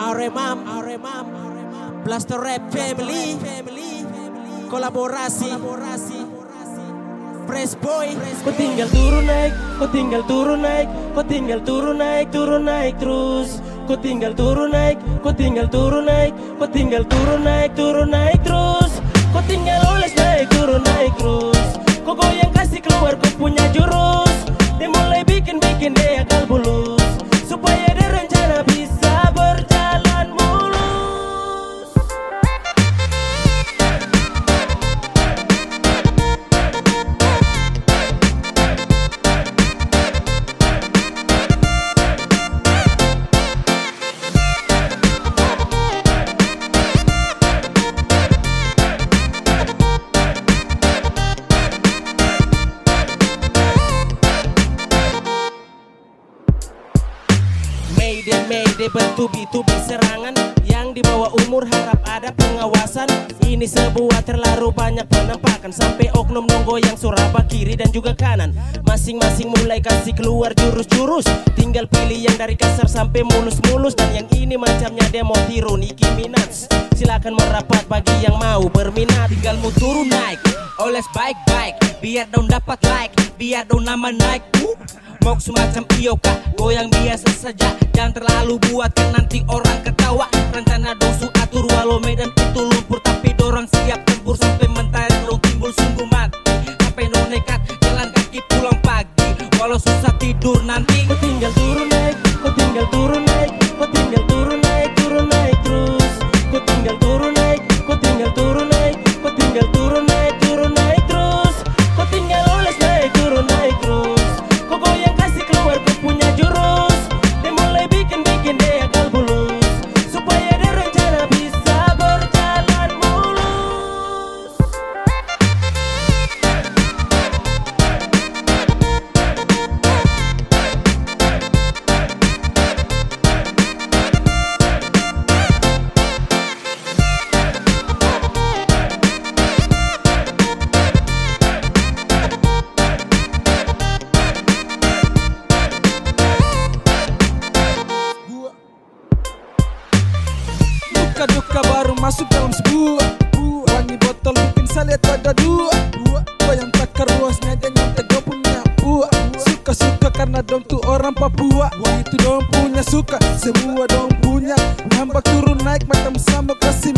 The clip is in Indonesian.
Aremam, Aremam, Blaster Rap Family, kolaborasi, Press Boy. Kau tinggal turun naik, kau tinggal turun naik, kau tinggal turun naik, turun naik terus. Kau tinggal turun naik, kau tinggal turun naik, kau tinggal turun naik, turun naik terus. Kau tinggal oles naik, turun naik terus. Kau goyang kasih keluar kau punya jurus. Dia mulai bikin bikin dia akal Mayday, mayday bertubi-tubi serangan Yang di bawah umur harap ada pengawasan. Ini sebuah terlalu banyak penampakan. Sampai oknum yang suraba kiri dan juga kanan. Masing-masing mulai kasih keluar jurus-jurus. Tinggal pilih yang dari kasar sampai mulus-mulus. Dan yang ini macamnya demo tiru Nicki Minaj. Silakan merapat bagi yang mau berminat. Tinggal mau turun naik. Oles baik-baik. Biar dong dapat like. Biar dong nama naik. Uh. Mau semacam iyo kak goyang biasa saja. Jangan terlalu buatkan nanti orang ketawa. Rencana dong su atur walau medan itu lumpur. Tapi dorang siap tempur sampai mentari dong timbul sungguh mati. Sampai dong nekat jalan kaki pulang pagi. Walau susah tidur nanti Duka-duka baru masuk dalam sebuah Wangi botol bikin saya lihat ada dua. Gua yang takar ruasnya dia nyontek gua punya buah Suka-suka karena dong tuh orang Papua. Itu dong punya suka, semua dong punya. Hamba turun naik macam sama kasih